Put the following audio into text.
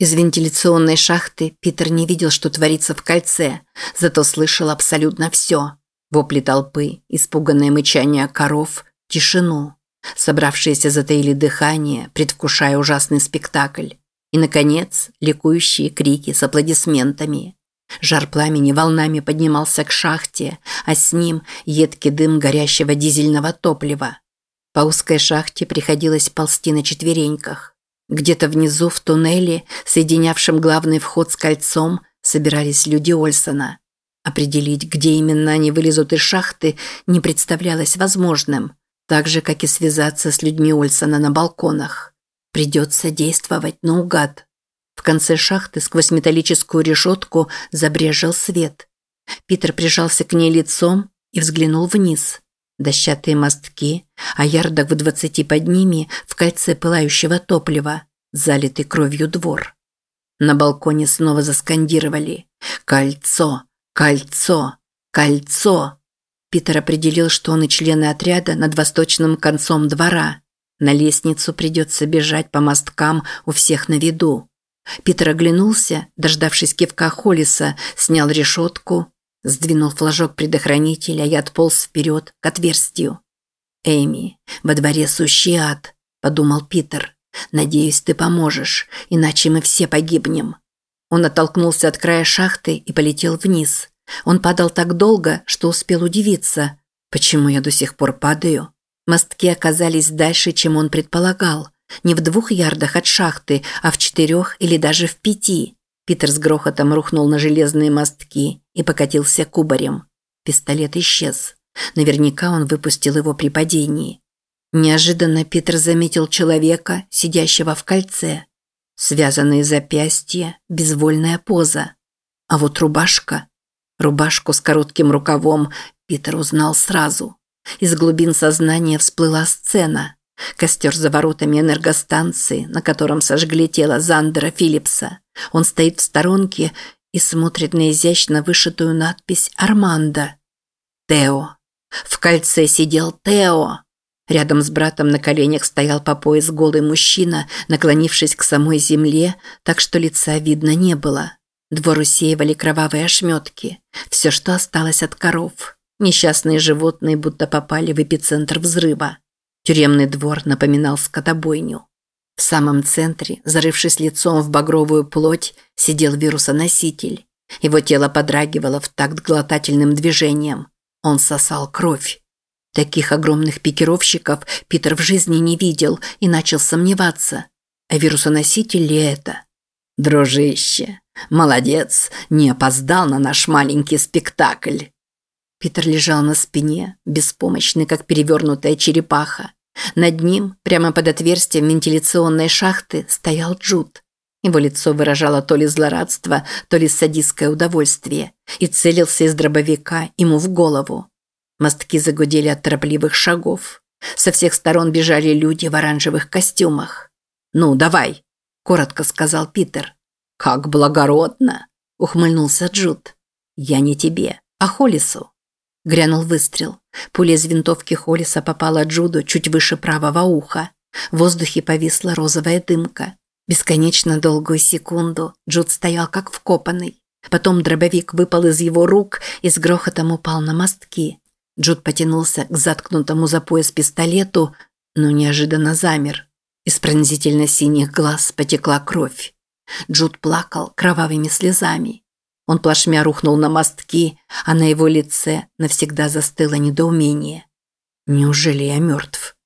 Из вентиляционной шахты Питер не видел, что творится в кольце, зато слышал абсолютно все. Вопли толпы, испуганное мычание коров, тишину. Собравшиеся затаили дыхание, предвкушая ужасный спектакль. И, наконец, ликующие крики с аплодисментами. Жар пламени волнами поднимался к шахте, а с ним едкий дым горящего дизельного топлива. По узкой шахте приходилось ползти на четвереньках. Где-то внизу в туннеле, соединявшем главный вход с кольцом, собирались люди Ольсона. Определить, где именно они вылезут из шахты, не представлялось возможным, так же, как и связаться с людьми Ольсона на балконах. Придется действовать наугад. В конце шахты сквозь металлическую решетку забрежил свет. Питер прижался к ней лицом и взглянул вниз. Дощатые мостки, а ярдах в двадцати под ними в кольце пылающего топлива, залитый кровью двор. На балконе снова заскандировали «Кольцо! Кольцо! Кольцо!» Питер определил, что он и члены отряда над восточным концом двора. На лестницу придется бежать по мосткам у всех на виду. Питер оглянулся, дождавшись кивка Холлиса, снял решетку, Сдвинул флажок предохранителя и отполз вперед к отверстию. «Эми, во дворе сущий ад», – подумал Питер. «Надеюсь, ты поможешь, иначе мы все погибнем». Он оттолкнулся от края шахты и полетел вниз. Он падал так долго, что успел удивиться. Почему я до сих пор падаю? Мостки оказались дальше, чем он предполагал. Не в двух ярдах от шахты, а в четырех или даже в пяти. Питер с грохотом рухнул на железные мостки и покатился кубарем. Пистолет исчез. Наверняка он выпустил его при падении. Неожиданно Питер заметил человека, сидящего в кольце. Связанные запястья, безвольная поза. А вот рубашка. Рубашку с коротким рукавом Питер узнал сразу. Из глубин сознания всплыла сцена. Костер за воротами энергостанции, на котором сожгли тело Зандера Филлипса. Он стоит в сторонке и смотрит на изящно вышитую надпись «Армандо». «Тео». В кольце сидел Тео. Рядом с братом на коленях стоял по пояс голый мужчина, наклонившись к самой земле, так что лица видно не было. Двор усеивали кровавые ошметки. Все, что осталось от коров. Несчастные животные будто попали в эпицентр взрыва. Тюремный двор напоминал скотобойню. В самом центре, зарывшись лицом в багровую плоть, сидел вирусоноситель. Его тело подрагивало в такт глотательным движением. Он сосал кровь. Таких огромных пикировщиков Питер в жизни не видел и начал сомневаться. А вирусоноситель ли это? «Дружище, молодец, не опоздал на наш маленький спектакль». Питер лежал на спине, беспомощный, как перевернутая черепаха. Над ним, прямо под отверстием вентиляционной шахты, стоял Джуд. Его лицо выражало то ли злорадство, то ли садистское удовольствие, и целился из дробовика ему в голову. Мостки загудели от торопливых шагов. Со всех сторон бежали люди в оранжевых костюмах. «Ну, давай!» – коротко сказал Питер. «Как благородно!» – ухмыльнулся Джуд. «Я не тебе, а Холлису». Грянул выстрел. Пуля из винтовки Холлиса попала Джуду чуть выше правого уха. В воздухе повисла розовая дымка. Бесконечно долгую секунду Джуд стоял как вкопанный. Потом дробовик выпал из его рук и с грохотом упал на мостки. Джуд потянулся к заткнутому за пояс пистолету, но неожиданно замер. Из пронзительно синих глаз потекла кровь. Джуд плакал кровавыми слезами. Он плашмя рухнул на мостки, а на его лице навсегда застыло недоумение. Неужели я мертв?